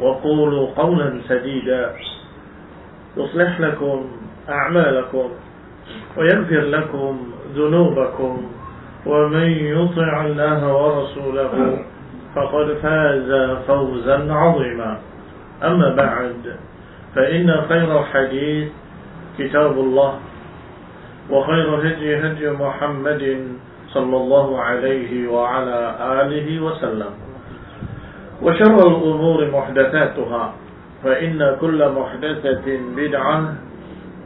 وقولوا قولا سديدا. يصلح لكم أعمالكم ويغفر لكم ذنوبكم ومن يطع الله ورسوله فقد فاز فوزا عظيما. أما بعد فإن خير الحديث كتاب الله وخير هدي هدي محمد صلى الله عليه وعلى آله وسلم. وشر الأمور محدثاتها فإن كل محدثة بدعة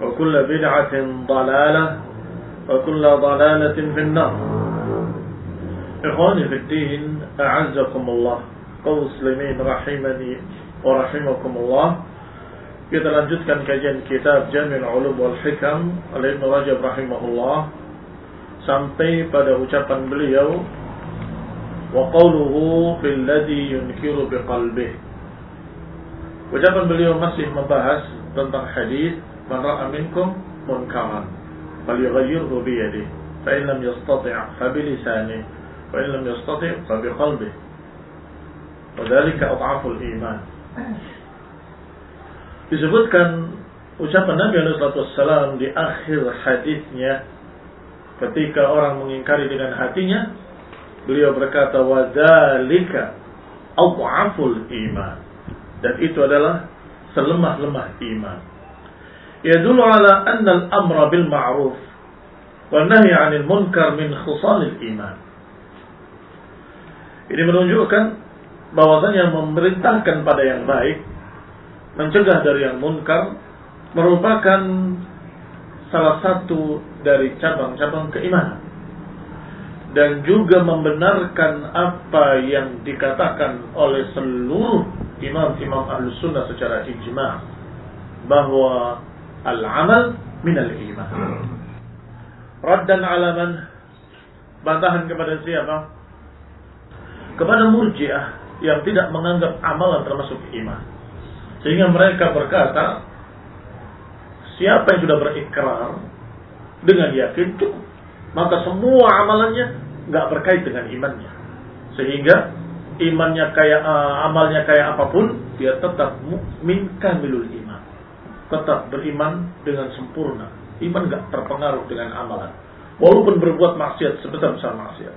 وكل بدعة ضلالة وكل ضلالة في النار. إخواني في الدين أعزكم الله. كمسلمين رحمني ورحمكم الله. Kita lanjutkan kajian kitab Jamil Ulum wal Hikam oleh Ibn Rajab rahimahullah. Sampai pada ucapan beliau. Qawluhu fil ladhi yunkiru biqalbih ucapan beliau masih membahas tentang hadis man ra'a minkum munkaran falyughayyirhu bi yadihi fa in lam yastati' fa bi lisanihi wa in lam yastati' fa bi qalbihi wa dhalika adhaful iman. Disebutkan ucapan Nabi Alaihissalam di akhir hadisnya ketika orang mengingkari dengan hatinya beliau berkata wadzalika adhaful iman. Dan itu adalah selemah-lemah iman. Yadullu ala anna al-amra bil ma'ruf wa nahy 'anil munkar min khisalil iman. Ini menunjukkan bahwasanya memerintahkan pada yang baik mencegah dari yang munkar merupakan salah satu dari cabang-cabang keimanan dan juga membenarkan apa yang dikatakan oleh seluruh imam-imam ahlu sunnah secara ijma bahwa al-amal minal iman. Raddan alaman bantahan kepada siapa? Kepada murjiah yang tidak menganggap amalan termasuk iman. Sehingga mereka berkata, siapa yang sudah berikrar dengan yakin itu, maka semua amalannya nggak berkait dengan imannya. Sehingga imannya kayak uh, amalnya kayak apa pun, dia tetap mukmin kamilul iman. Tetap beriman dengan sempurna. Iman nggak terpengaruh dengan amalan. Walaupun berbuat maksiat sebesar-besar maksiat.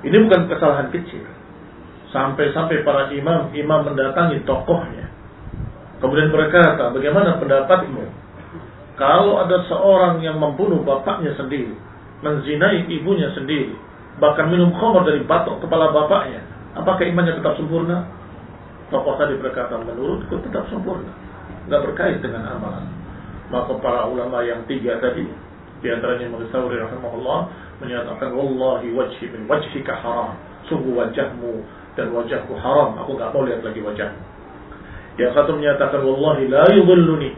Ini bukan kesalahan kecil. Sampai-sampai para imam, imam mendatangi tokohnya. Kemudian berkata, bagaimana pendapatmu? Kalau ada seorang yang membunuh bapaknya sendiri, menzinai ibunya sendiri, bahkan minum khamar dari batok kepala bapaknya, apakah imannya tetap sempurna? Tokoh tadi berkata, menurutku tetap sempurna. Tidak berkait dengan amalan. Maka para ulama yang tiga tadi, di antaranya Imam Thawri rahimahullah, menyatakan, Wallahi wajhi min wajhika haram. Sungguh wajahmu dan wajahku haram, aku nggak mau lihat lagi wajahmu. Yang satu menyatakan wallahi la yudhilluni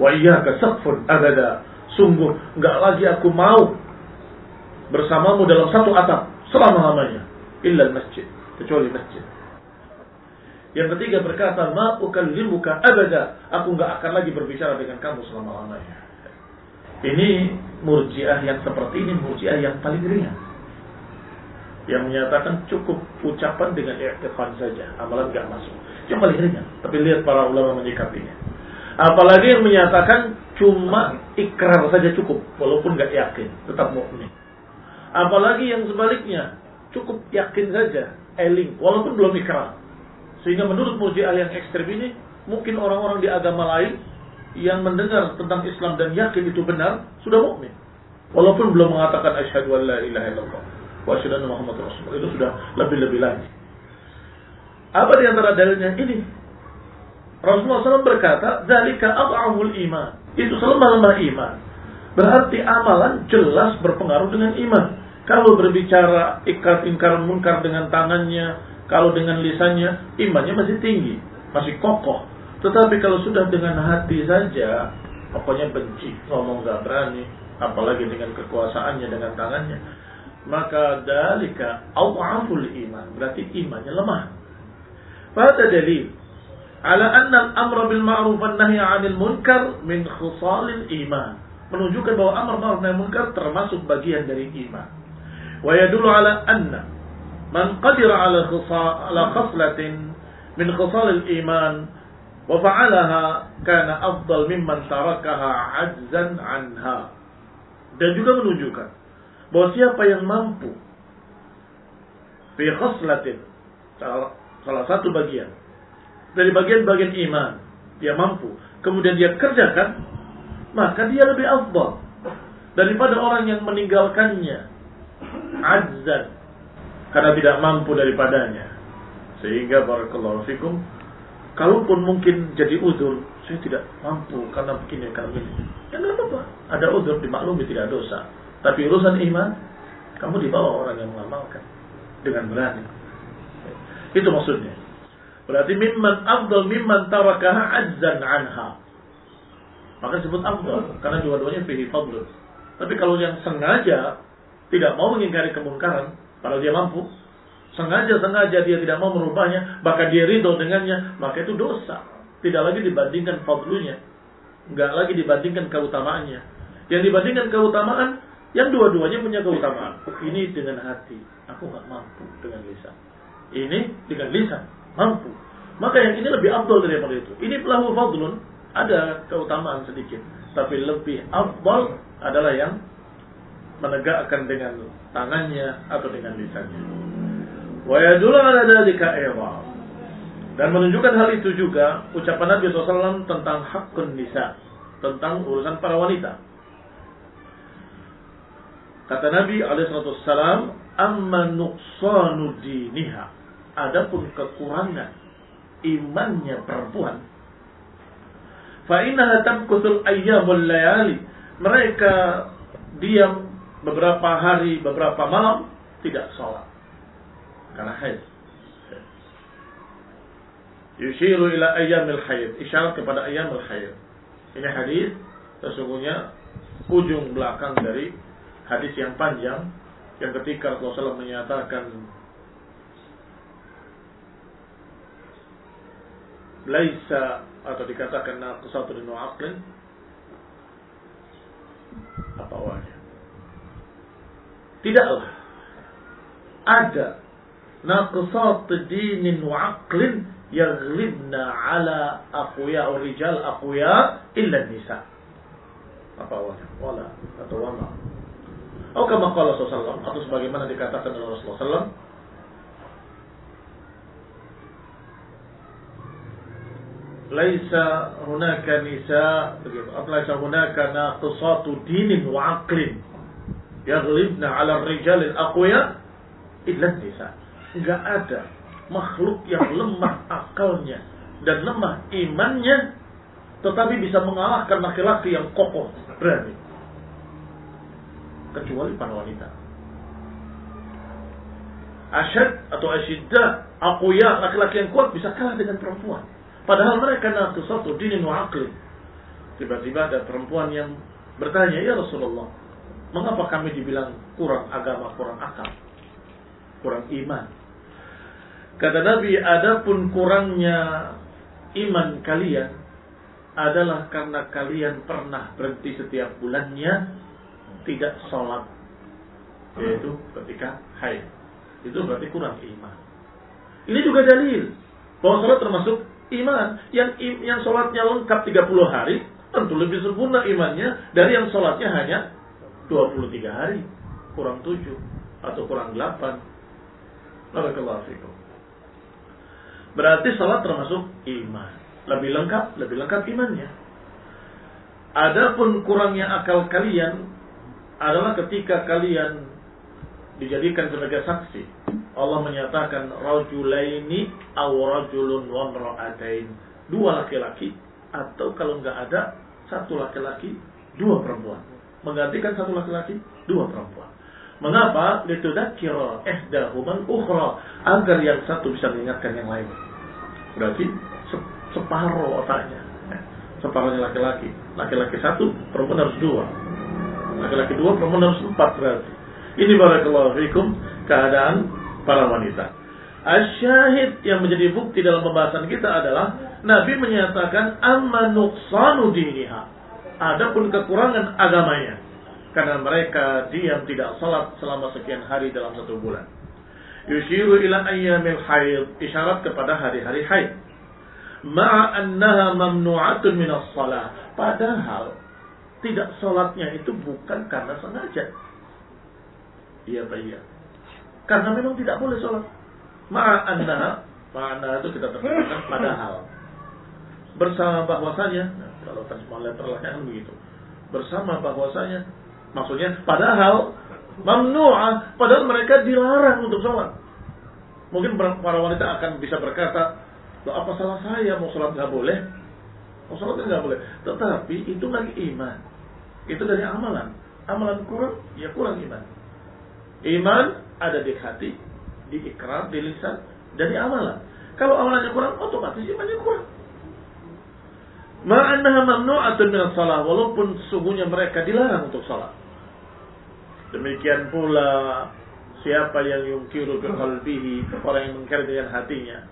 wa iyyaka saqfun abada. Sungguh nggak lagi aku mau bersamamu dalam satu atap selama-lamanya illa masjid, kecuali masjid. Yang ketiga berkata, ma ukallimuka abada. Aku nggak akan lagi berbicara dengan kamu selama-lamanya. Ini murjiah yang seperti ini, murjiah yang paling ringan. Yang menyatakan cukup ucapan dengan i'tiqad saja, amalan nggak masuk. Yang paling ringan. Tapi lihat para ulama menyikapinya. Apalagi yang menyatakan cuma ikrar saja cukup, walaupun nggak yakin, tetap mukmin. Apalagi yang sebaliknya, cukup yakin saja, eling, walaupun belum ikrar. Sehingga menurut murjiah yang ekstrem ini, mungkin orang-orang di agama lain yang mendengar tentang Islam dan yakin itu benar, sudah mukmin. Walaupun belum mengatakan asyhadu an la ilaha illallah wa asyhadu Muhammad rasulullah. Itu sudah lebih-lebih lagi. Apa di antara dalilnya ini? Rasulullah SAW berkata, "Dzalika ad'aful iman." Itu selemah-lemah iman. Berarti amalan jelas berpengaruh dengan iman. Kalau berbicara ikrar ingkar munkar dengan tangannya, kalau dengan lisannya, imannya masih tinggi, masih kokoh. Tetapi kalau sudah dengan hati saja, pokoknya benci, ngomong gak berani, apalagi dengan kekuasaannya, dengan tangannya, maka dalika aw'aful iman, berarti imannya lemah. Pada dalil ala anna al-amra bil ma'ruf wan nahy 'anil munkar min khisalil iman menunjukkan bahwa amar ma'ruf nahi munkar termasuk bagian dari iman. Wa yadullu ala anna man qadira ala ala khaslatin min khisal al-iman wa fa'alaha kana afdal mimman tarakaha ajzan anha. Dan juga menunjukkan bahwa siapa yang mampu fi khaslatin salah satu bagian dari bagian-bagian iman dia mampu kemudian dia kerjakan maka dia lebih afdal daripada orang yang meninggalkannya ajzan karena tidak mampu daripadanya sehingga barakallahu fikum Kalaupun mungkin jadi uzur, saya tidak mampu karena begini karena. Ya nggak apa-apa. Ada uzur dimaklumi tidak dosa. Tapi urusan iman, kamu dibawa orang yang mengamalkan dengan berani. Itu maksudnya. Berarti mimman afdal mimman tarakaha azzan anha. Maka disebut afdal karena dua-duanya fihi fadl. Tapi kalau yang sengaja tidak mau mengingkari kemungkaran, kalau dia mampu, sengaja-sengaja dia tidak mau merubahnya, maka dia ridho dengannya, maka itu dosa. Tidak lagi dibandingkan fadlunya. Enggak lagi dibandingkan keutamaannya. Yang dibandingkan keutamaan, yang dua-duanya punya keutamaan. Ini dengan hati, aku nggak mampu dengan lisan. Ini dengan lisan, mampu. Maka yang ini lebih abdul daripada itu. Ini pelahu fadlun, ada keutamaan sedikit. Tapi lebih abdul adalah yang menegakkan dengan tangannya atau dengan lisannya. Wa yadullu ala dzalika Dan menunjukkan hal itu juga ucapan Nabi SAW tentang hakun nisa, tentang urusan para wanita. Kata Nabi alaihissalam, amma nuqsanu diniha. Adapun kekurangan imannya perempuan. Fa innaha tamkutul ayyamul layali. Mereka diam beberapa hari, beberapa malam tidak sholat karena haid. Yushiru ila ayyamil haid. Isyarat kepada ayyamil haid. Ini hadis sesungguhnya ujung belakang dari hadis yang panjang yang ketika Rasulullah menyatakan laisa atau dikatakan naqsatu din aqlin apa awalnya tidaklah ada naqsat dinin wa aqlin yaghlibna ala aqwiya rijal aqwiya illa nisa. Apa wala wala atau wala. Atau kama qala sallallahu atau sebagaimana dikatakan oleh Rasulullah sallallahu laisa hunaka nisa begitu laisa hunaka naqsatu dinin wa aqlin yaghlibna ala rijal al-aqwiya illa nisa nggak ada makhluk yang lemah akalnya dan lemah imannya tetapi bisa mengalahkan laki-laki yang kokoh berani. Kecuali para wanita. Asyad atau asyiddah akuya laki-laki yang kuat bisa kalah dengan perempuan padahal mereka satu dinin wa aqli tiba-tiba ada perempuan yang bertanya ya Rasulullah mengapa kami dibilang kurang agama kurang akal kurang iman Kata Nabi, adapun kurangnya iman kalian adalah karena kalian pernah berhenti setiap bulannya tidak sholat. Yaitu ketika haid. Itu berarti kurang iman. Ini juga dalil bahwa sholat termasuk iman. Yang yang sholatnya lengkap 30 hari, tentu lebih sempurna imannya dari yang sholatnya hanya 23 hari. Kurang 7 atau kurang 8. Barakallahu fikum. Berarti sholat termasuk iman. Lebih lengkap, lebih lengkap imannya. Adapun kurangnya akal kalian adalah ketika kalian dijadikan sebagai saksi. Allah menyatakan rajulaini aw rajulun wa imra'atain. Dua laki-laki atau kalau nggak ada satu laki-laki, dua perempuan. Menggantikan satu laki-laki, dua perempuan. Mengapa? Litudakira ihdahuman ukhra agar yang satu bisa mengingatkan yang lain. Berarti separuh otaknya. Separuhnya laki-laki. Laki-laki satu, perempuan harus dua. Laki-laki dua, perempuan harus empat berarti. Ini barakallahu fikum keadaan para wanita. Asyahid yang menjadi bukti dalam pembahasan kita adalah Nabi menyatakan amma nuqsanu diniha. Adapun kekurangan agamanya. Karena mereka diam tidak salat selama sekian hari dalam satu bulan. Yushiru ila ayyamil haid. Isyarat kepada hari-hari haid ma'a annaha mamnu'atun minas salah. Padahal tidak sholatnya itu bukan karena sengaja. Iya Pak iya. Karena memang tidak boleh sholat. Ma'a annaha, ma'a itu kita terjemahkan padahal. Bersama bahwasanya, nah, kalau terjemah letternya kan begitu. Bersama bahwasanya, maksudnya padahal mamnu'ah, padahal mereka dilarang untuk sholat. Mungkin para wanita akan bisa berkata, Loh, apa salah saya mau sholat nggak boleh? Mau sholat nggak boleh. Tetapi itu lagi iman. Itu dari amalan. Amalan kurang, ya kurang iman. Iman ada di hati, di ikrar, di lisan, dan di amalan. Kalau amalannya kurang, otomatis imannya kurang. Ma'annaha mamnu'atun min salah walaupun sungguhnya mereka dilarang untuk salat. Demikian pula siapa yang yungkiru bi qalbihi, orang yang mengkir dengan hatinya,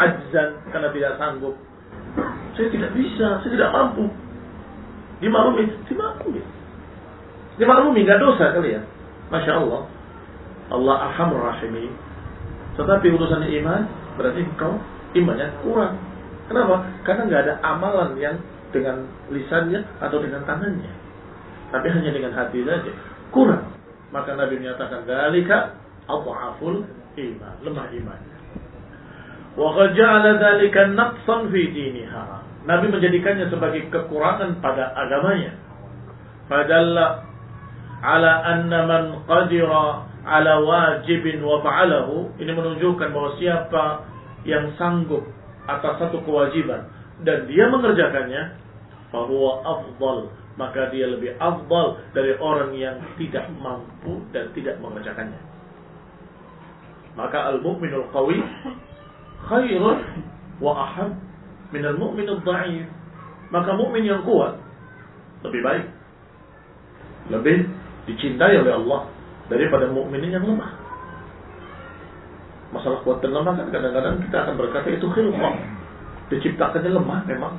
ajzan karena tidak sanggup. Saya tidak bisa, saya tidak mampu. Dimaklumi, dimaklumi. Dimaklumi, nggak dosa kali ya. Masya Allah. Allah arhamur rahimi. Tetapi urusan iman, berarti kau imannya kurang. Kenapa? Karena nggak ada amalan yang dengan lisannya atau dengan tangannya. Tapi hanya dengan hati saja. Kurang. Maka Nabi menyatakan, Dalika aful iman. Lemah imannya. Wa ja'ala dzalika naqsan fi diniha. Nabi menjadikannya sebagai kekurangan pada agamanya. Fadalla ala anna man qadira ala wajibin wa fa'alahu. Ini menunjukkan bahwa siapa yang sanggup atas satu kewajiban dan dia mengerjakannya, bahwa afdal maka dia lebih afdal dari orang yang tidak mampu dan tidak mengerjakannya. Maka al-mu'minul qawi khairun wa ahab min al-mu'min al-dha'if. Maka mukmin yang kuat lebih baik. Lebih dicintai oleh Allah daripada mukmin yang lemah. Masalah kuat dan lemah kan kadang-kadang kita akan berkata itu khilqah. Diciptakannya lemah memang.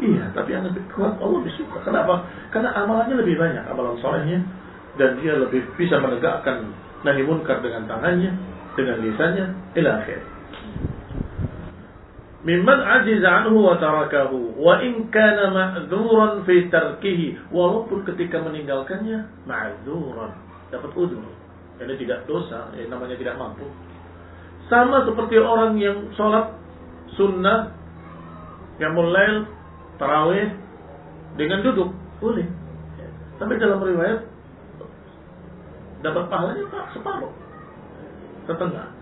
Iya, tapi yang lebih kuat Allah lebih suka. Kenapa? Karena amalannya lebih banyak, amalan solehnya. Dan dia lebih bisa menegakkan nahi munkar dengan tangannya, dengan lisannya, ila akhir mimman ajiz anhu wa tarakahu wa in kana ma'dzuran fi tarkihi walaupun ketika meninggalkannya ma'dzuran dapat udzur ini tidak dosa ya, namanya tidak mampu sama seperti orang yang sholat sunnah yang mulai tarawih dengan duduk boleh tapi dalam riwayat dapat pahalanya pak separuh setengah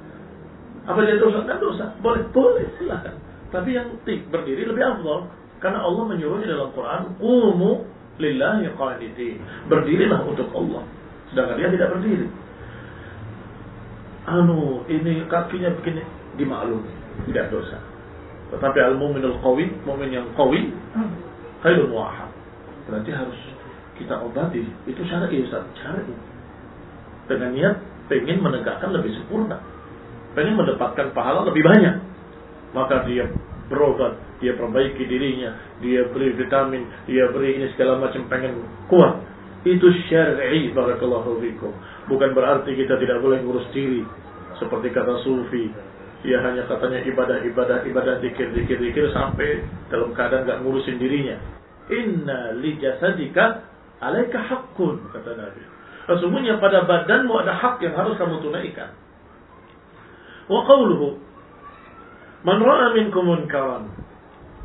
apa dia dosa? Tidak dosa. Boleh, boleh, silahkan. Tapi yang berdiri lebih afdal karena Allah menyuruhnya dalam Quran, "Qumu lillahi qanitin." Berdirilah untuk Allah. Sedangkan dia tidak berdiri. Anu, ini kakinya begini dimaklumi, tidak dosa. Tetapi al-mu'minul qawi, mu'min yang qawi, khairun wahab. Berarti harus kita obati. Itu syar'i Ustaz, syar'i. Dengan niat pengen menegakkan lebih sempurna. pengen mendapatkan pahala lebih banyak. Maka dia berobat, dia perbaiki dirinya, dia beri vitamin, dia beri ini segala macam pengen kuat. Itu syar'i barakallahu fikum. Bukan berarti kita tidak boleh ngurus diri seperti kata sufi. Dia hanya katanya ibadah, ibadah, ibadah, dikir, dikir, dikir sampai dalam keadaan nggak ngurusin dirinya. Inna li jasadika alaika haqqun kata Nabi. Sesungguhnya pada badanmu ada hak yang harus kamu tunaikan. Wa qawluhu Man ra'a minkum munkaran.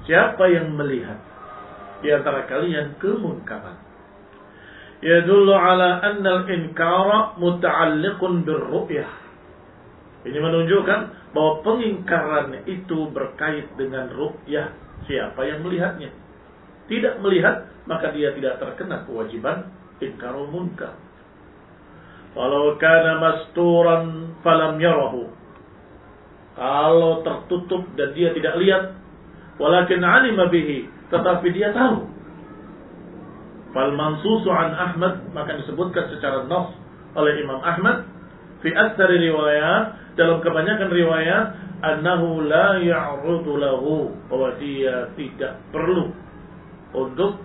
Siapa yang melihat di antara kalian kemunkaran. Yadullu ala anna al-inkara muta'alliqun birru'yah. Ini menunjukkan bahwa pengingkaran itu berkait dengan ru'yah. Siapa yang melihatnya. Tidak melihat, maka dia tidak terkena kewajiban inkarul munkar. Walau kana masturan falam yarahu kalau tertutup dan dia tidak lihat, walakin alima bihi, tetapi dia tahu. Fal mansusu an Ahmad maka disebutkan secara nas oleh Imam Ahmad fi aktsari riwayat dalam kebanyakan riwayat annahu la ya'rudu lahu bahwa dia tidak perlu untuk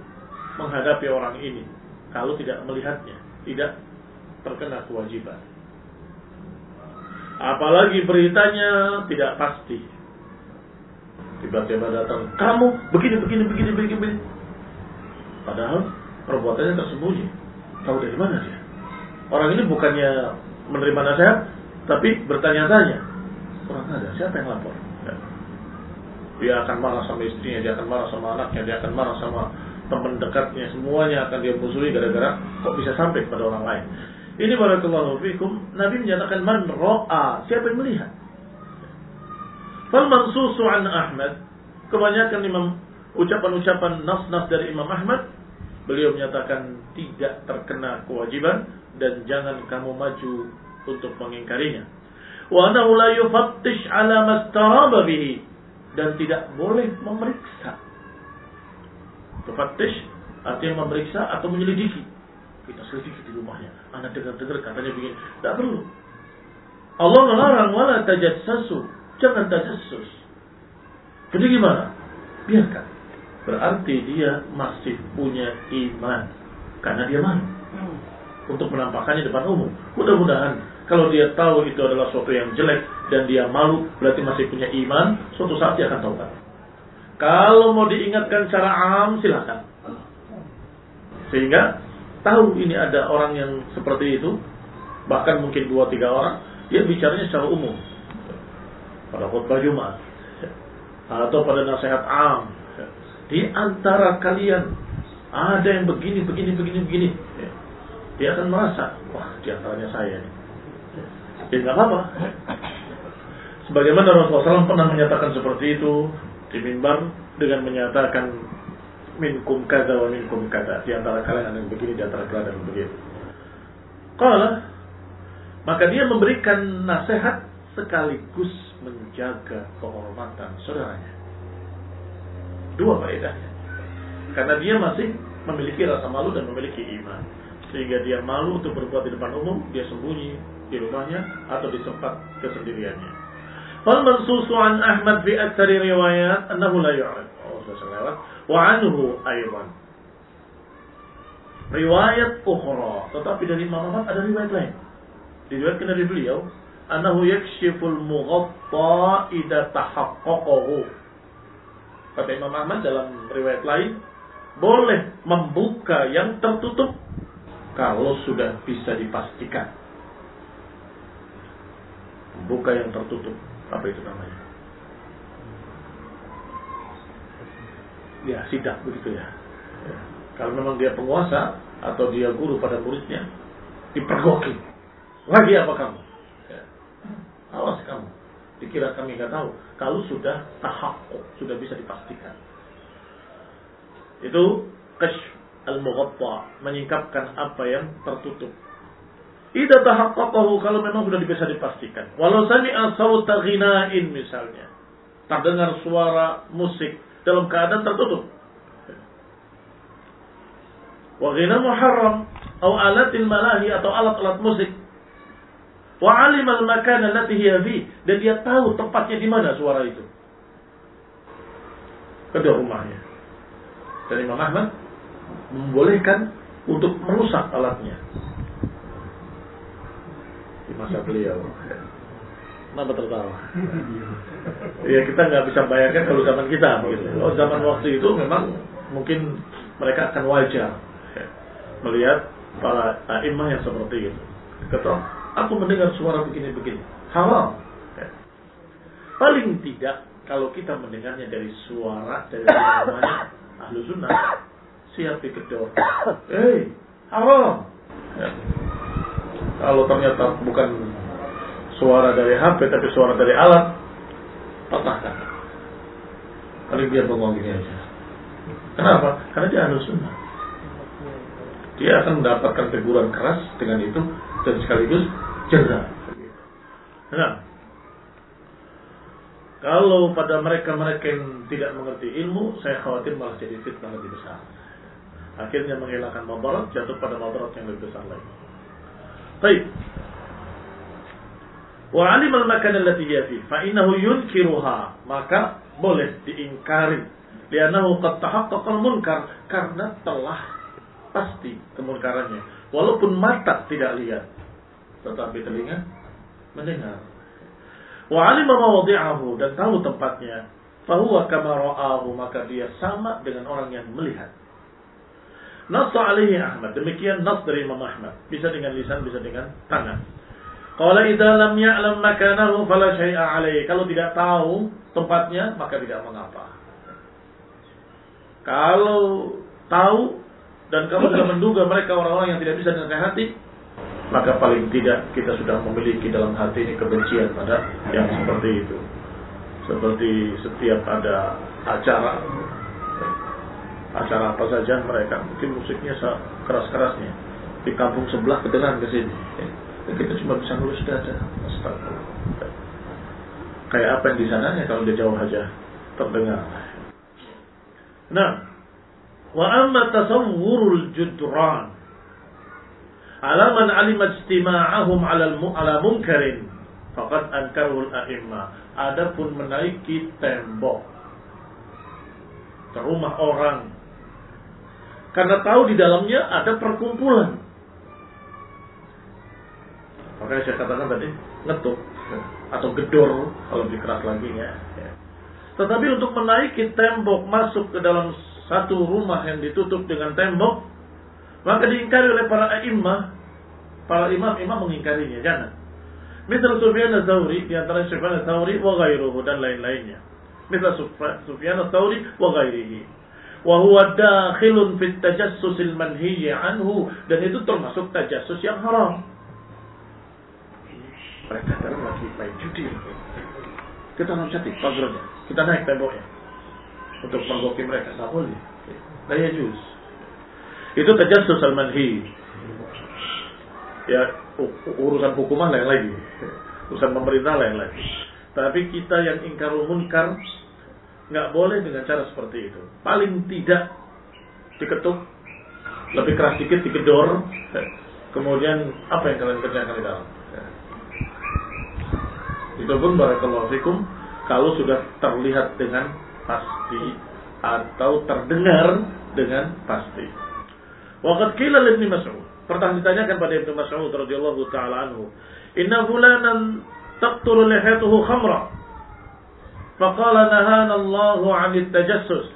menghadapi orang ini kalau tidak melihatnya, tidak terkena kewajiban. Apalagi beritanya tidak pasti. Tiba-tiba datang, kamu begini, begini, begini, begini, begini. Padahal perbuatannya tersembunyi. Tahu dari mana dia? Orang ini bukannya menerima nasihat, tapi bertanya-tanya. Orang ada, siapa yang lapor? Ya. Dia akan marah sama istrinya, dia akan marah sama anaknya, dia akan marah sama teman dekatnya, semuanya akan dia musuhi gara-gara kok bisa sampai kepada orang lain. Ini barakallahu fikum, Nabi menyatakan man ro'a, siapa yang melihat? Fal mansusu an Ahmad, kebanyakan imam ucapan-ucapan nas-nas dari Imam Ahmad, beliau menyatakan tidak terkena kewajiban dan jangan kamu maju untuk mengingkarinya. Wa anahu la yufattish ala mastaraba bihi dan tidak boleh memeriksa. Tufattish artinya memeriksa atau menyelidiki kita selidiki di rumahnya. Anak dengar-dengar katanya begini. Tidak perlu. Allah melarang wala tajassasu. Jangan tajassus. Jadi gimana? Biarkan. Berarti dia masih punya iman. Karena dia malu. Untuk menampakkannya depan umum. Mudah-mudahan kalau dia tahu itu adalah sesuatu yang jelek dan dia malu, berarti masih punya iman, suatu saat dia akan taubat. Kalau mau diingatkan secara am, silahkan. Sehingga tahu ini ada orang yang seperti itu, bahkan mungkin dua tiga orang, dia bicaranya secara umum. Pada khutbah Jumat. Atau pada nasihat am. Di antara kalian ada yang begini, begini, begini, begini. Dia akan merasa, wah di antaranya saya ini. Ya nggak apa-apa. Sebagaimana Rasulullah SAW pernah menyatakan seperti itu di mimbar dengan menyatakan minkum kada wa minkum kada. Di antara kalian ada yang begini, di antara kalian ada yang begini. Kalau maka dia memberikan nasihat sekaligus menjaga kehormatan saudaranya. Dua faedahnya. Karena dia masih memiliki rasa malu dan memiliki iman. Sehingga dia malu untuk berbuat di depan umum, dia sembunyi di rumahnya atau di tempat kesendiriannya. Fal mansusu an Ahmad bi aktsari riwayat annahu la yu'rif. Oh, sudah. Wa anhu aywan. Riwayat ukhra, tetapi dari Imam Ahmad ada riwayat lain. Diriwayatkan dari beliau, annahu yakshiful mughatta idza tahaqqaqahu kata Imam Ahmad dalam riwayat lain boleh membuka yang tertutup kalau sudah bisa dipastikan membuka yang tertutup apa itu namanya ya sidak begitu ya. ya. Kalau memang dia penguasa atau dia guru pada muridnya, dipergoki. Lagi apa kamu? Ya. Awas kamu. Dikira kami nggak tahu. Kalau sudah tahap, sudah bisa dipastikan. Itu kash al-mughatta, menyingkapkan apa yang tertutup. Ida tahaqqaqahu kalau memang sudah bisa dipastikan. Walau sami'a sawta ghina'in misalnya. Terdengar suara musik dalam keadaan tertutup. Wa ghina muharram atau alatil malahi atau alat-alat musik. Wa 'alima al-makan allati hiya dan dia tahu tempatnya di mana suara itu. Kedua rumahnya. Dan Imam Ahmad membolehkan untuk merusak alatnya. Di masa beliau. Kenapa tertawa? ya kita nggak bisa bayangkan kalau zaman kita begitu. Kalau zaman waktu itu memang mungkin mereka akan wajar melihat para imam yang seperti itu. Kata, aku mendengar suara begini-begini. Haram. Paling tidak kalau kita mendengarnya dari suara dari namanya ahlu sunnah siap dikejar. Hei, haram. Ya. Kalau ternyata bukan suara dari HP tapi suara dari alat, patahkan. Paling biar ngomong gini aja. Kenapa? Karena dia ahlu sunnah. Dia akan mendapatkan teguran keras dengan itu dan sekaligus jerah. Nah, kalau pada mereka-mereka yang tidak mengerti ilmu, saya khawatir malah jadi fitnah lebih besar. Akhirnya menghilangkan madarat, jatuh pada madarat yang lebih besar lagi. Baik. Wa alim al-makan allati hiya fi, fa innahu yunkiruha, maka boleh diingkari. Lianahu qad al-munkar karena telah pasti kemunkarannya. Walaupun mata tidak lihat, tetapi telinga mendengar. Wa alima mawadhi'ahu dan tahu tempatnya. Fahuwa kama ra'ahu maka dia sama dengan orang yang melihat. Nas alaihi Ahmad. Demikian nas dari Imam Ahmad. Bisa dengan lisan, bisa dengan tangan. Qala idza lam ya'lam makanahu fala syai'a alaihi. Kalau tidak tahu tempatnya maka tidak mengapa. Kalau tahu dan kamu sudah menduga mereka orang-orang yang tidak bisa dengan hati, maka paling tidak kita sudah memiliki dalam hati ini kebencian pada yang seperti itu. Seperti setiap ada acara, acara apa saja mereka mungkin musiknya keras-kerasnya di kampung sebelah kedengaran ke sini. Ya, kita cuma bisa ngurus dada. Astagfirullah. Kayak apa yang di sananya kalau dia jauh aja terdengar. Nah, Wa amma tasawwurul judran ala man alima istima'ahum ala ala munkarin faqad ankarul a'imma. Adapun menaiki tembok ke rumah orang karena tahu di dalamnya ada perkumpulan. Makanya saya katakan tadi ngetuk atau gedor kalau lebih keras lagi ya. Tetapi untuk menaiki tembok masuk ke dalam satu rumah yang ditutup dengan tembok, maka diingkari oleh para imam, para imam-imam mengingkarinya, jangan. Misal Sufyan al-Thawri, di antara Sufyan al-Thawri wa ghairuhu dan lain-lainnya. Misal Sufyan al-Thawri wa ghairihi. Wa huwa dakhilun fit tajassusil manhiyyi anhu dan itu termasuk tajassus yang haram. Mereka sekarang lagi main judi. Kita harus cantik pagernya. Kita naik temboknya untuk mergoki mereka. Nggak boleh. Daya juz. Itu tajassus al-manhi. Ya, urusan hukuman lain lagi. Urusan pemerintah lain lagi. Tapi kita yang ingkarul munkar nggak boleh dengan cara seperti itu. Paling tidak diketuk, lebih keras dikit digedor, kemudian apa yang kalian kerjakan di dalam? Itu pun barakallahu fikum kalau sudah terlihat dengan pasti atau terdengar dengan pasti. Waqad qila li Mas'ud. Pernah ditanyakan pada Ibnu Mas'ud radhiyallahu taala anhu, "Inna fulanan taqtulu lihatuhu khamra." Faqala nahana Allah 'anil tajassus.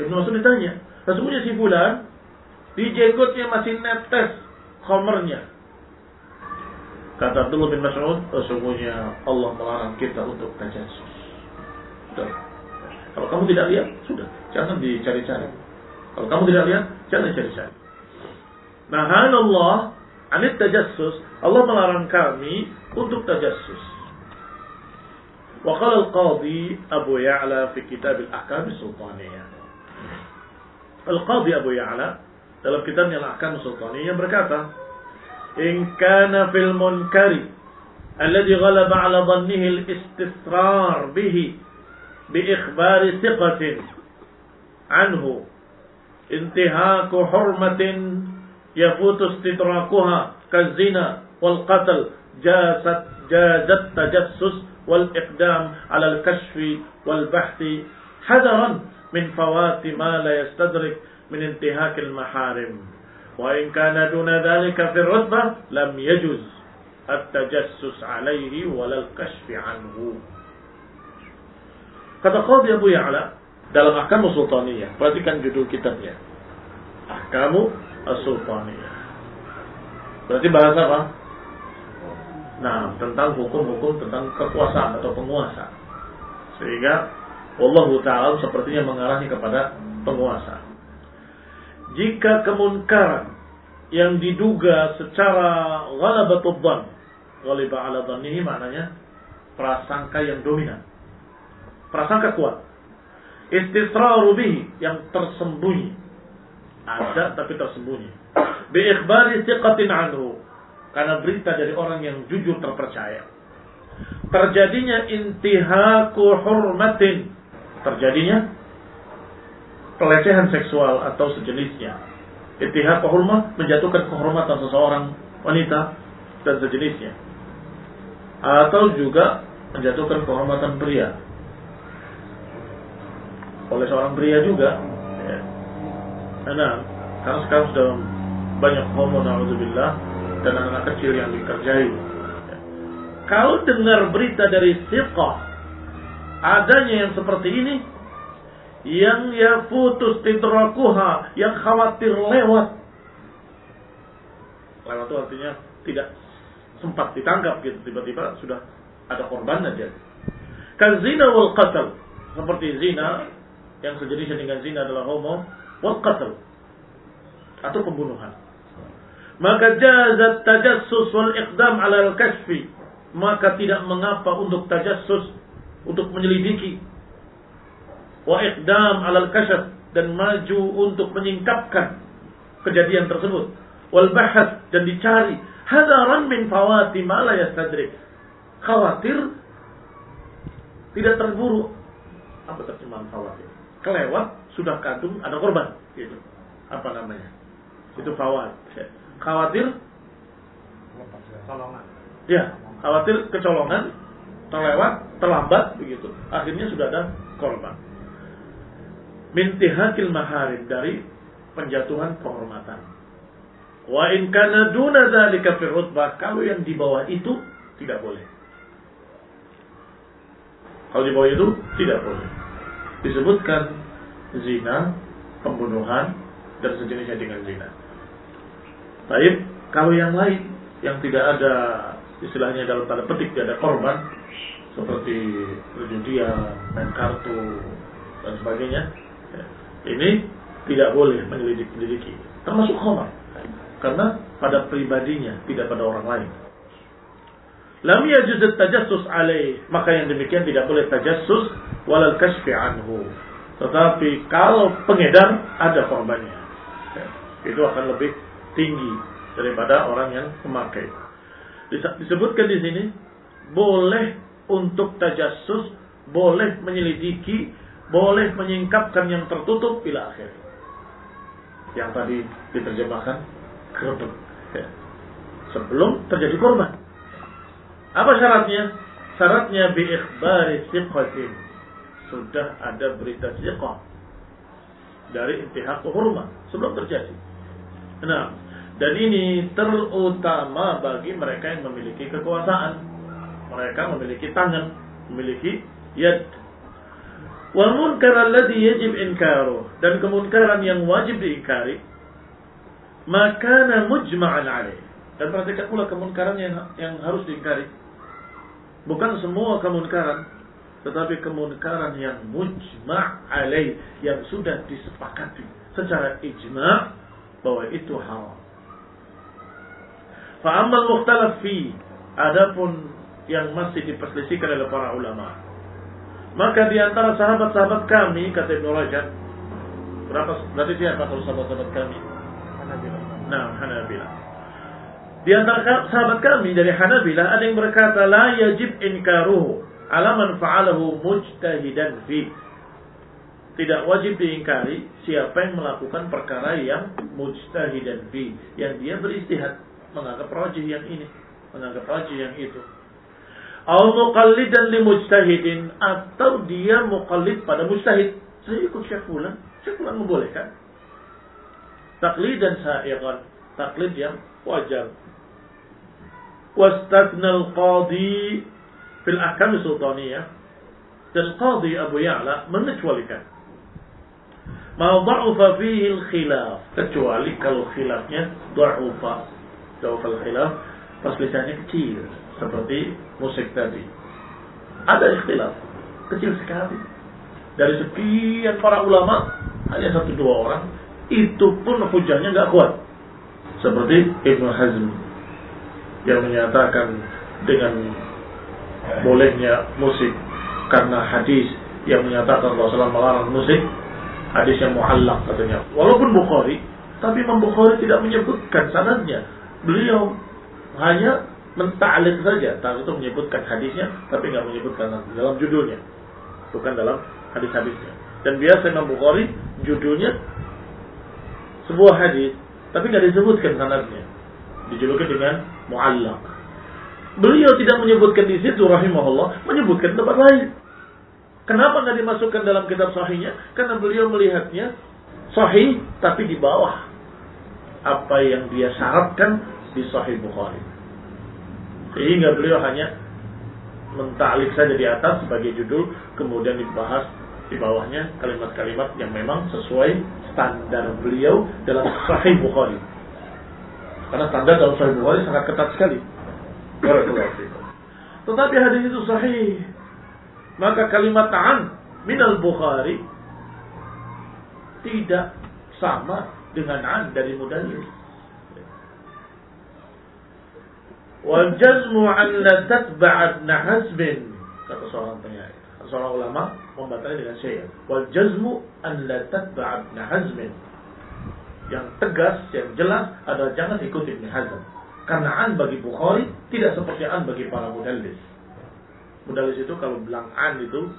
Ibnu Mas'ud ditanya, sesungguhnya si fulan di jenggotnya masih netes khamrnya. Kata Abdullah bin Mas'ud, sesungguhnya Allah melarang kita untuk tajassus. Kalau kamu tidak lihat, sudah. Jangan dicari-cari. Kalau kamu tidak lihat, jangan cari-cari. Nahanallah anit tajassus. Allah melarang kami untuk tajassus. Wa qala al-qadhi Abu Ya'la fi kitab al-ahkam sultaniyah. Al-qadhi Abu Ya'la dalam kitabnya al-ahkam sultaniyah berkata, "In kana fil munkari alladhi ghalaba 'ala dhannihi al-istisrar bihi bi ikhbari thiqatin anhu انتهاك حرمة يفوت استدراكها كالزنا والقتل. جازت جاز التجسس والإقدام على الكشف والبحث حذرا من فوات ما لا يستدرك من انتهاك المحارم. وإن كان دون ذلك في الرتبة لم يجز التجسس عليه ولا الكشف عنه. قد قاضي أبو يعلى dalam Ahkamu Sultaniyah perhatikan judul kitabnya Ahkamu As-Sultaniyah berarti bahasa apa? Nah, tentang hukum-hukum tentang kekuasaan atau penguasa. Sehingga Allah Ta'ala sepertinya mengarahnya kepada penguasa. Jika kemunkaran yang diduga secara ghalabatul dhan, ghaliba ala dhannihi maknanya prasangka yang dominan. Prasangka kuat. Istisraru bihi yang tersembunyi. Ada tapi tersembunyi. Bi ikhbari thiqatin anhu karena berita dari orang yang jujur terpercaya. Terjadinya intihaku hurmatin. Terjadinya pelecehan seksual atau sejenisnya. Intihaku hurmat menjatuhkan kehormatan seseorang wanita dan sejenisnya. Atau juga menjatuhkan kehormatan pria. Oleh seorang pria juga. Ya. Nah, karena sekarang sudah banyak homo na'udzubillah dan anak-anak kecil yang dikerjai. Kalau dengar berita dari siqah, adanya yang seperti ini, yang ya putus tidrakuha, yang khawatir lewat. Lewat itu artinya tidak sempat ditangkap gitu, tiba-tiba sudah ada korban aja. Kan zina wal qatl, seperti zina yang sejenisnya dengan zina adalah homo wal atau pembunuhan. Maka jazat tajassus wal iqdam ala al-kashfi maka tidak mengapa untuk tajassus untuk menyelidiki. Wa iqdam ala al-kashf dan maju untuk menyingkapkan kejadian tersebut. Wal bahas. Dan dicari. Hadaran min fawati ma la yastadrik khawatir tidak terburu. Apa terjemahan khawatir kelewat sudah kadung ada korban gitu. Apa namanya? Itu fawat khawatir? Colongan. ya khawatir kecolongan terlewat terlambat begitu. Akhirnya sudah ada korban. Mintihakil maharim dari penjatuhan kehormatan wa in kana duna dzalika fi kalau yang di bawah itu tidak boleh. Kalau di bawah itu tidak boleh disebutkan zina pembunuhan dan sejenisnya dengan zina. Baik, kalau yang lain yang tidak ada istilahnya dalam tanda petik tidak ada korban seperti perjudian, main kartu dan sebagainya, ya, ini tidak boleh menyelidiki termasuk khamar. Karena pada pribadinya tidak pada orang lain. Lam yajuz tajassus alaih, maka yang demikian tidak boleh tajassus walal kashfi anhu. Tetapi kalau pengedar ada korbannya. Ya, itu akan lebih tinggi daripada orang yang memakai. Disebutkan di sini boleh untuk tajassus, boleh menyelidiki, boleh menyingkapkan yang tertutup bila akhir. Yang tadi diterjemahkan kerebek. Ya. Sebelum terjadi korban. Apa syaratnya? Syaratnya bi ikhbari siqatin. Sudah ada berita siqah dari intihak hurma sebelum terjadi. Nah, dan ini terutama bagi mereka yang memiliki kekuasaan. Mereka memiliki tangan, memiliki yad. Wal munkar alladhi yajib inkaru dan kemunkaran yang wajib diingkari maka mujma'an alaih. Dan perhatikan pula kemunkaran yang yang harus diingkari. Bukan semua kemunkaran, tetapi kemunkaran yang mujma' alaih yang sudah disepakati secara ijma' bahwa itu haram. Fa'amal mukhtalaf fi adapun yang masih diperselisihkan oleh para ulama. Maka di antara sahabat-sahabat kami kata Ibnu Rajab berapa berarti siapa kalau sahabat-sahabat kami? Hanabila. Nah, Hanabila. Di antara sahabat kami dari Hanabila ada yang berkata la yajib inkaruhu ala man fa'alahu mujtahidan fi tidak wajib diingkari siapa yang melakukan perkara yang mujtahidan fi, yang dia beristihad. menganggap rajih yang ini, menganggap rajih yang itu. Au muqallidan li mujtahidin atau dia muqallid pada mujtahid. Saya ikut Syekh Fulan, Syekh Fulan membolehkan. Taklid dan sa'iqan, taklid yang wajar. Wastatna al-qadi fil ahkam sultaniyah dan qadi Abu Ya'la mengecualikan. Ma dha'ufa fihi al-khilaf. Kecuali kalau khilafnya dha'ufa dha'ufa al-khilaf perselisihannya kecil seperti musik tadi. Ada ikhtilaf kecil sekali. Dari sekian para ulama hanya satu dua orang itu pun hujahnya nggak kuat. Seperti Ibnu Hazm yang menyatakan dengan bolehnya musik karena hadis yang menyatakan Rasulullah melarang musik hadis yang muallak katanya. Walaupun Bukhari, tapi Imam Bukhari tidak menyebutkan sanadnya. Beliau hanya menta'alik saja, tak itu menyebutkan hadisnya, tapi nggak menyebutkan dalam judulnya, bukan dalam hadis-hadisnya. Dan biasa Imam Bukhari judulnya sebuah hadis, tapi nggak disebutkan sanadnya, dijuluki dengan muallak. Beliau tidak menyebutkan di situ rahimahullah, menyebutkan tempat lain. Kenapa nggak dimasukkan dalam kitab sahihnya? Karena beliau melihatnya sahih tapi di bawah apa yang dia syaratkan di sahih Bukhari. Sehingga beliau hanya mentalik saja di atas sebagai judul, kemudian dibahas di bawahnya kalimat-kalimat yang memang sesuai standar beliau dalam sahih Bukhari. Karena standar dalam sahih Bukhari sangat ketat sekali. Tetapi hadis itu sahih maka kalimat ta'an minal Bukhari tidak sama dengan an dari mudallis. Wal jazmu an la kata seorang penyair. Seorang ulama membatanya dengan syair. Wal jazmu an la. Yang tegas, yang jelas adalah jangan ikuti Ibn Hazm. Karena an bagi Bukhari tidak seperti an bagi para mudallis. Mudalis itu kalau bilang an itu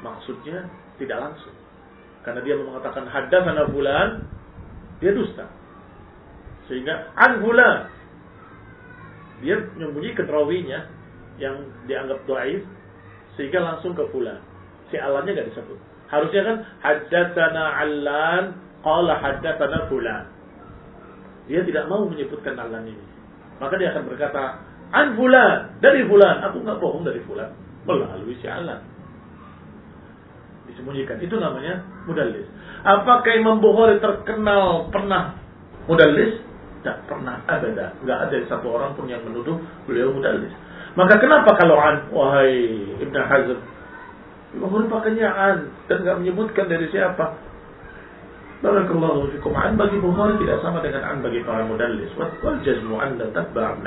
maksudnya tidak langsung. Karena dia mengatakan hadatsana bulan, dia dusta. Sehingga an bulan dia menyembunyikan rawinya yang dianggap dhaif sehingga langsung ke fulan. Si alannya nggak disebut. Harusnya kan hadatsana allan qala hadatsana fulan. Dia tidak mau menyebutkan alan ini. Maka dia akan berkata An fulan, dari fulan. Aku nggak bohong dari fulan. Melalui si alam. Disembunyikan. Itu namanya mudallis. Apakah Imam Bukhari terkenal pernah mudallis? Tidak pernah ada. Nggak ada satu orang pun yang menuduh beliau mudallis. Maka kenapa kalau an, wahai Ibn Hazm, Imam Bukhari pakainya an dan nggak menyebutkan dari siapa? Barakallahu fikum. An bagi Bukhari tidak sama dengan an bagi para mudallis. Wal jazmu an dan tatba'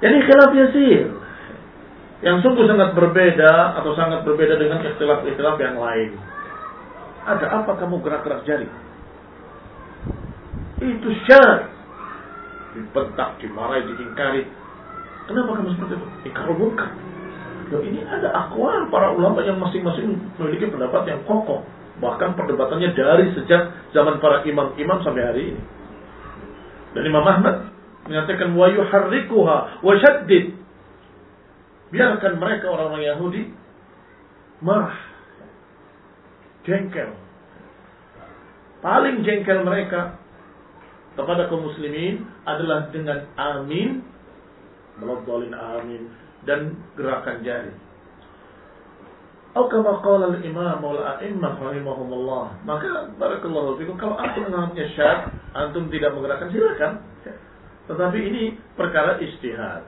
jadi khilaf yasir. Yang sungguh sangat berbeda atau sangat berbeda dengan ikhtilaf-ikhtilaf yang lain. Ada apa kamu gerak-gerak jari? Itu syar. Dibentak, dimarahi, diingkari. Kenapa kamu seperti itu? Loh ini ada akwal para ulama yang masing-masing memiliki pendapat yang kokoh. Bahkan perdebatannya dari sejak zaman para imam-imam sampai hari ini. Dan Imam Ahmad mengatakan wa yuharrikuha wa shaddid. Biarkan mereka orang-orang Yahudi marah, jengkel. Paling jengkel mereka kepada kaum muslimin adalah dengan amin, melodolin amin, dan gerakan jari. Atau kama qala al-imam wal a'immah rahimahumullah. Maka barakallahu fikum kalau antum menganggapnya syad, antum tidak menggerakkan silakan. Tetapi ini perkara istihad.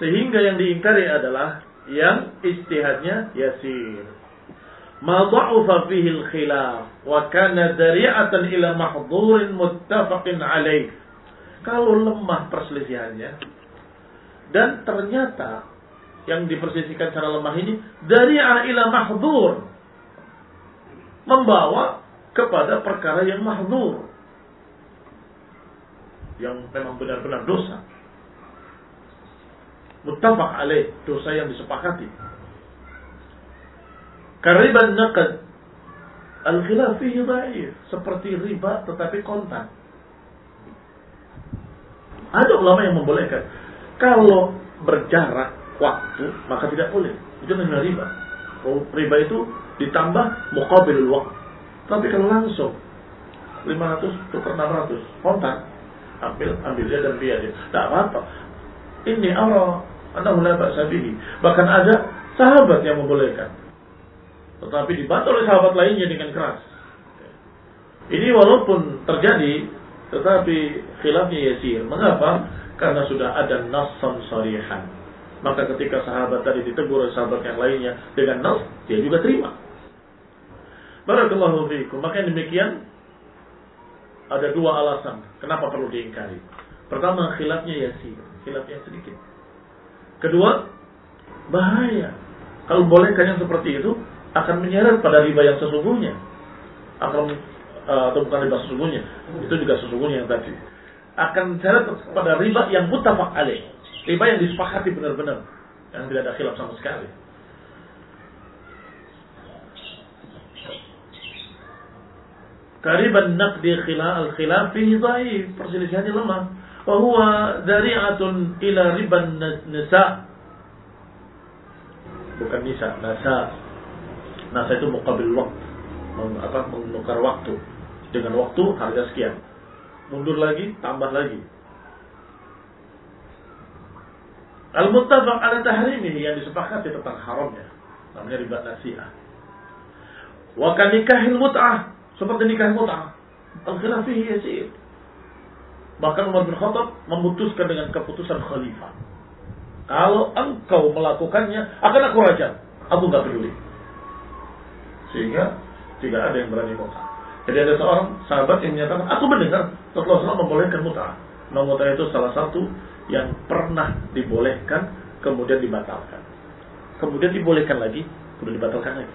Sehingga yang diingkari adalah yang istihadnya yasir. Ma dha'ufa fihi al-khilaf wa kana dari'atan ila mahdhurin muttafaqin alaih. Kalau lemah perselisihannya dan ternyata yang diperselisihkan secara lemah ini dari ila mahdhur membawa kepada perkara yang mahdhur yang memang benar-benar dosa. Muttafaq alaih, dosa yang disepakati. Kariban naqad Al-khilaf dhaif, seperti riba tetapi kontan. Ada ulama yang membolehkan. Kalau berjarak waktu, maka tidak boleh. Itu namanya riba. Riba itu ditambah muqabil waktu. Tapi kalau langsung 500 tukar 600 kontak ambil ambil dia dan biar dia tidak apa-apa ini Allah anda mulai ba'sa bahkan ada sahabat yang membolehkan tetapi dibantu oleh sahabat lainnya dengan keras ini walaupun terjadi tetapi khilafnya yasir mengapa karena sudah ada nasan sarihan. Maka ketika sahabat tadi ditegur oleh sahabat yang lainnya dengan nas, dia juga terima. Barakallahu fiikum. Maka demikian ada dua alasan kenapa perlu diingkari. Pertama, khilafnya yasir, khilafnya sedikit. Kedua, bahaya. Kalau bolehkan yang seperti itu akan menyeret pada riba yang sesungguhnya. Akan uh, atau bukan riba sesungguhnya, itu juga sesungguhnya yang tadi akan seret pada riba yang mutafak alaih. Riba yang disepakati benar-benar. Yang tidak ada khilaf sama sekali. Kariban naqdi khilaf al-khilaf fihi dhaif. Perselisihannya lemah. Wa huwa dhari'atun ila riban nisa. Bukan nisa, nasa. Nasa itu muqabil waktu. Apa, menukar waktu. Dengan waktu harga sekian mundur lagi, tambah lagi. Al-muttafaq ala tahrimihi yang disepakati tentang haramnya. Namanya riba nasi'ah. Wa kanikahil mut'ah. Seperti nikah mut'ah. Al-khilaf fihi yasir. Bahkan Umar bin Khattab memutuskan dengan keputusan khalifah. Kalau engkau melakukannya, akan aku rajam. Aku nggak peduli. Sehingga tidak ada yang berani mut'ah. Jadi ada seorang sahabat yang menyatakan, aku mendengar Rasulullah SAW membolehkan mut'ah. Nah, mut'ah itu salah satu yang pernah dibolehkan, kemudian dibatalkan. Kemudian dibolehkan lagi, kemudian dibatalkan lagi.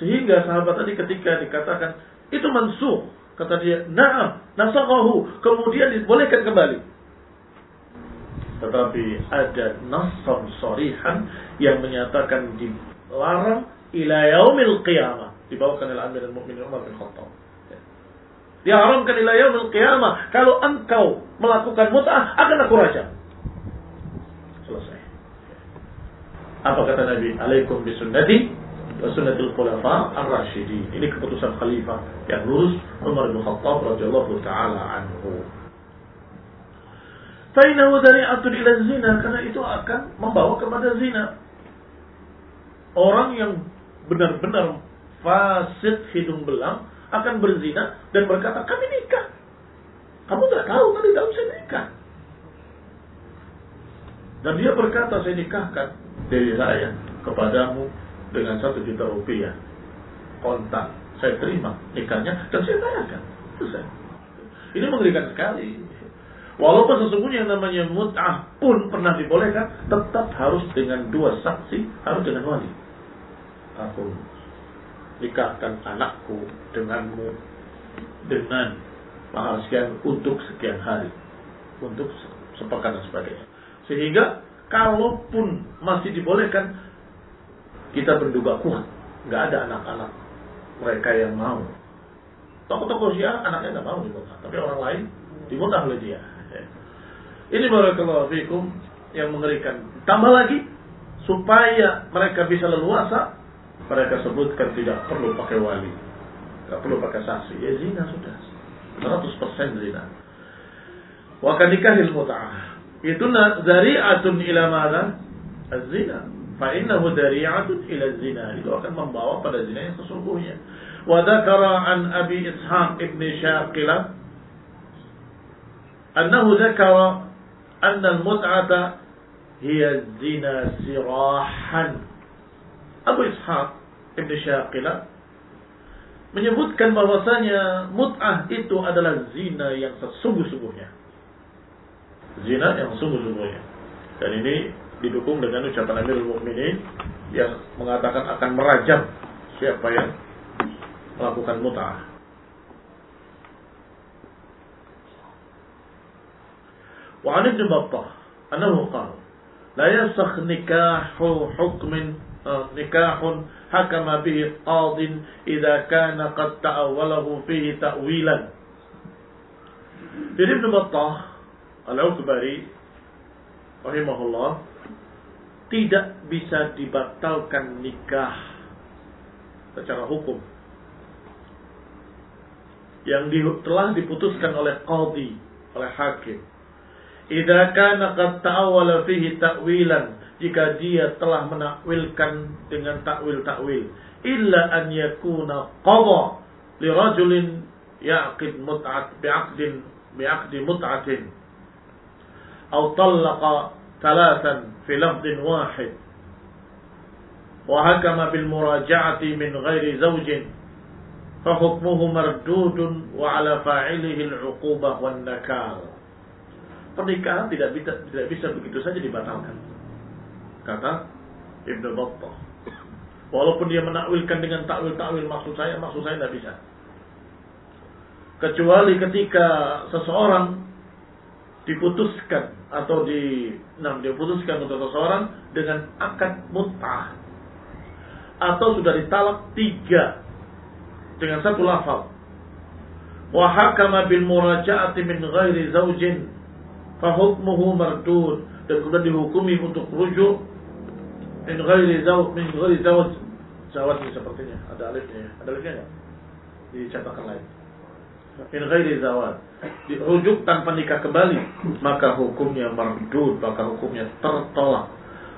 Sehingga sahabat tadi ketika dikatakan, itu mansuh. Kata dia, na'am, nasakahu. Kemudian dibolehkan kembali. Tetapi ada nasan sorihan yang menyatakan dilarang ila yaumil qiyamah dibawakan oleh Amir al-Mu'minin Umar bin Khattab. Diharamkan ila yaumil qiyamah. Kalau engkau melakukan mut'ah, akan aku rajam. Selesai. Apa kata Nabi? Alaikum bisunnati wa sunnatul khulafa ar-rasyidin. Ini keputusan khalifah yang lurus Umar bin Khattab radhiyallahu taala anhu. Fainahu dari'atun ila zina karena itu akan membawa kepada zina. Orang yang benar-benar fasik hidung belang akan berzina dan berkata kami nikah. Kamu tidak tahu tadi tahu saya nikah. Dan dia berkata saya nikahkan dari saya kepadamu dengan satu juta rupiah kontak saya terima nikahnya dan saya bayarkan. Selesai. Ini mengerikan sekali. Walaupun sesungguhnya yang namanya mut'ah pun pernah dibolehkan, tetap harus dengan dua saksi, harus dengan wali. Aku nikahkan anakku denganmu. Dengan mahal sekian untuk sekian hari. Untuk sepekan dan sebagainya. Sehingga kalaupun masih dibolehkan kita berduga kuat. Nggak ada anak-anak mereka yang mau. Tokoh-tokoh syiah anaknya nggak mau dimutah tapi orang lain dimutah oleh dia. Ini barakallahu fikum yang mengerikan. Tambah lagi supaya mereka bisa leluasa mereka sebutkan tidak perlu pakai wali, tidak perlu pakai saksi. Ya zina sudah, 100% zina. Wa nikahil mut'ah. Itu zari'atun ila mana? Az-zina. Fa innahu dari'atun ila zina. Itu akan membawa pada zina yang sesungguhnya. Wa dzakara an Abi Ishaq ibn Syaqilah annahu dzakara anna al-mut'ata hiya zina sirahan. Abu Ishaq Ibn Syaqilah menyebutkan bahwasanya mut'ah itu adalah zina yang sesungguh-sungguhnya. Zina yang sungguh-sungguhnya. Dan ini didukung dengan ucapan Amirul Mukminin yang mengatakan akan merajam siapa yang melakukan mut'ah. Wa 'an Ibn Battah annahu qala la yasakh nikahu hukmin نكاح حكم به قاض إذا kana قد تأوله fihi ta'wilan. Jadi ابن Battah العكبري رحمه الله tidak bisa dibatalkan nikah secara hukum yang di, telah diputuskan oleh qadhi oleh hakim idza kana qad ta'awala fihi ta'wilan jika dia telah menakwilkan dengan takwil-takwil. Illa an yakuna qadha li rajulin yaqid mut'at bi'aqdin bi'aqdi mut'atin. Atau talaqa thalathan fi lafdin wahid. Wa hakama bil muraja'ati min ghairi zawjin. Fa hukmuhu mardudun wa ala fa'ilihi al-uquba wan nakal pernikahan tidak bisa, tidak bisa begitu saja dibatalkan kata Ibnu Battah. Walaupun dia menakwilkan dengan takwil-takwil maksud saya maksud saya tidak bisa. Kecuali ketika seseorang diputuskan atau di nah diputuskan untuk seseorang dengan akad mut'ah. Atau sudah ditalak tiga dengan satu lafal. Wa hakama bil muraja'ati min ghairi zaujin fa hukmuhu mardud dan kemudian dihukumi untuk rujuk min ghairi zauj min ghairi zawat ini sepertinya. Ada alifnya ada alifnya enggak di cetakan lain. Min ghairi zawat. Dirujuk tanpa nikah kembali maka hukumnya mardud maka hukumnya tertolak.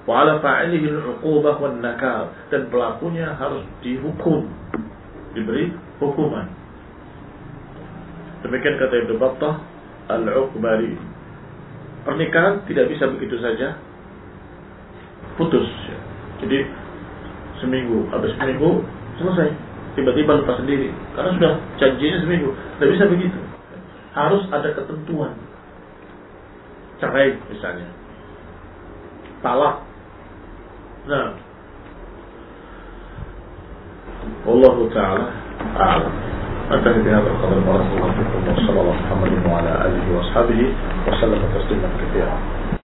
Wa ala fa'ilihi al-uqubah wan nakal dan pelakunya harus dihukum. Diberi hukuman. Demikian kata Ibnu Battah al-Uqbari pernikahan tidak bisa begitu saja putus jadi seminggu habis seminggu selesai tiba-tiba lupa sendiri karena sudah janjinya seminggu tidak bisa begitu harus ada ketentuan cerai misalnya talak نعم والله تعالى أعلم أنتهي بهذا القدر بارك الله فيكم وصلى الله محمد وعلى آله وأصحابه وسلم تسليما كثيرا